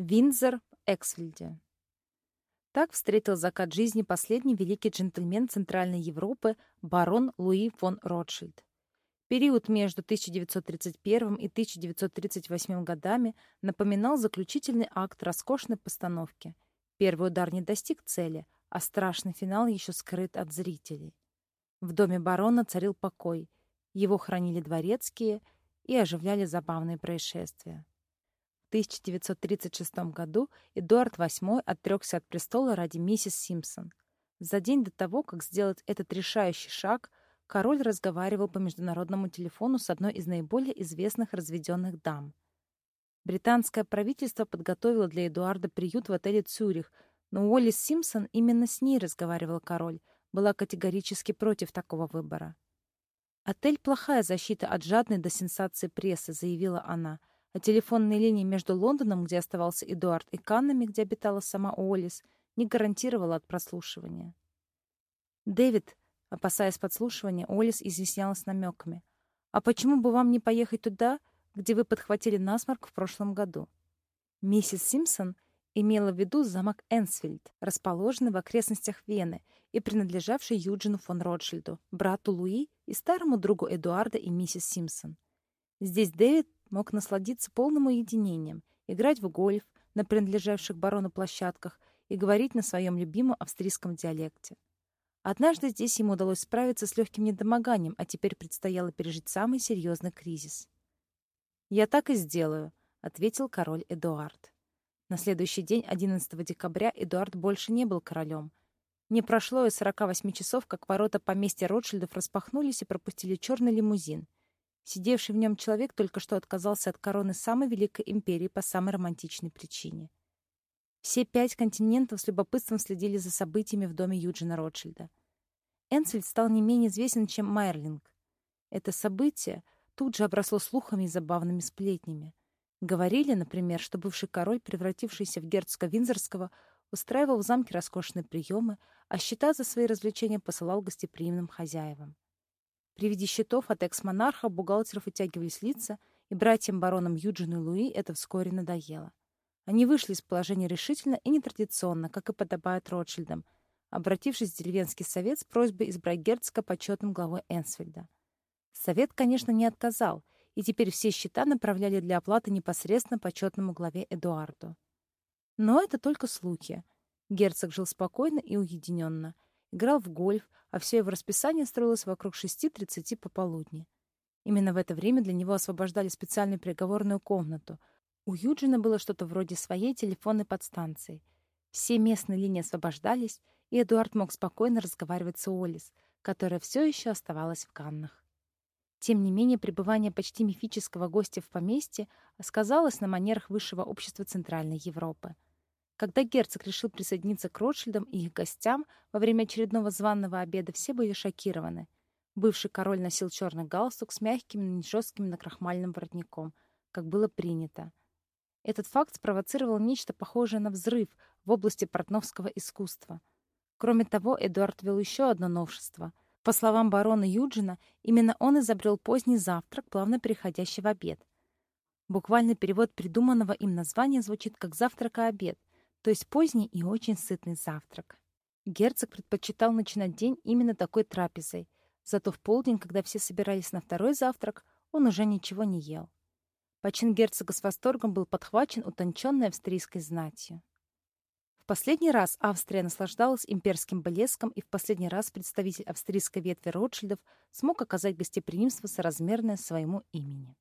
Виндзор в Эксфильде. Так встретил закат жизни последний великий джентльмен Центральной Европы барон Луи фон Ротшильд. Период между 1931 и 1938 годами напоминал заключительный акт роскошной постановки. Первый удар не достиг цели, а страшный финал еще скрыт от зрителей. В доме барона царил покой, его хранили дворецкие и оживляли забавные происшествия. В 1936 году Эдуард VIII отрекся от престола ради миссис Симпсон. За день до того, как сделать этот решающий шаг, король разговаривал по международному телефону с одной из наиболее известных разведенных дам. Британское правительство подготовило для Эдуарда приют в отеле «Цюрих», но Уоллис Симпсон именно с ней разговаривал король, была категорически против такого выбора. «Отель — плохая защита от жадной до сенсации прессы», — заявила она, а телефонные линии между Лондоном, где оставался Эдуард, и Каннами, где обитала сама Уоллис, не гарантировала от прослушивания. «Дэвид», Опасаясь подслушивания, Олис изъяснялась намеками. «А почему бы вам не поехать туда, где вы подхватили насморк в прошлом году?» Миссис Симпсон имела в виду замок Энсфильд, расположенный в окрестностях Вены и принадлежавший Юджину фон Ротшильду, брату Луи и старому другу Эдуарда и миссис Симпсон. Здесь Дэвид мог насладиться полным уединением, играть в гольф на принадлежавших барону площадках и говорить на своем любимом австрийском диалекте. Однажды здесь ему удалось справиться с легким недомоганием, а теперь предстояло пережить самый серьезный кризис. «Я так и сделаю», — ответил король Эдуард. На следующий день, 11 декабря, Эдуард больше не был королем. Не прошло и 48 часов, как ворота поместья Ротшильдов распахнулись и пропустили черный лимузин. Сидевший в нем человек только что отказался от короны самой великой империи по самой романтичной причине. Все пять континентов с любопытством следили за событиями в доме Юджина Ротшильда. Энсельд стал не менее известен, чем Майерлинг. Это событие тут же обросло слухами и забавными сплетнями. Говорили, например, что бывший король, превратившийся в герцога Винзорского, устраивал в замке роскошные приемы, а счета за свои развлечения посылал гостеприимным хозяевам. При виде счетов от экс-монарха бухгалтеров вытягивались лица, и братьям-баронам Юджину и Луи это вскоре надоело. Они вышли из положения решительно и нетрадиционно, как и подобает Ротшильдам — обратившись в деревенский совет с просьбой избрать герцога почетным главой Энсфельда. Совет, конечно, не отказал, и теперь все счета направляли для оплаты непосредственно почетному главе Эдуарду. Но это только слухи. Герцог жил спокойно и уединенно, играл в гольф, а все его расписание строилось вокруг 6.30 пополудни. Именно в это время для него освобождали специальную переговорную комнату. У Юджина было что-то вроде своей телефонной подстанции. Все местные линии освобождались, и Эдуард мог спокойно разговаривать с Уоллес, которая все еще оставалась в Каннах. Тем не менее, пребывание почти мифического гостя в поместье сказалось на манерах высшего общества Центральной Европы. Когда герцог решил присоединиться к Ротшильдам и их гостям во время очередного званного обеда, все были шокированы. Бывший король носил черный галстук с мягким, но не жестким накрахмальным воротником, как было принято. Этот факт спровоцировал нечто похожее на взрыв в области портновского искусства — Кроме того, Эдуард ввел еще одно новшество. По словам барона Юджина, именно он изобрел поздний завтрак, плавно переходящий в обед. Буквальный перевод придуманного им названия звучит как «завтрак и обед», то есть поздний и очень сытный завтрак. Герцог предпочитал начинать день именно такой трапезой, зато в полдень, когда все собирались на второй завтрак, он уже ничего не ел. Почин герцога с восторгом был подхвачен утонченной австрийской знатью последний раз Австрия наслаждалась имперским блеском, и в последний раз представитель австрийской ветви Ротшильдов смог оказать гостеприимство соразмерное своему имени.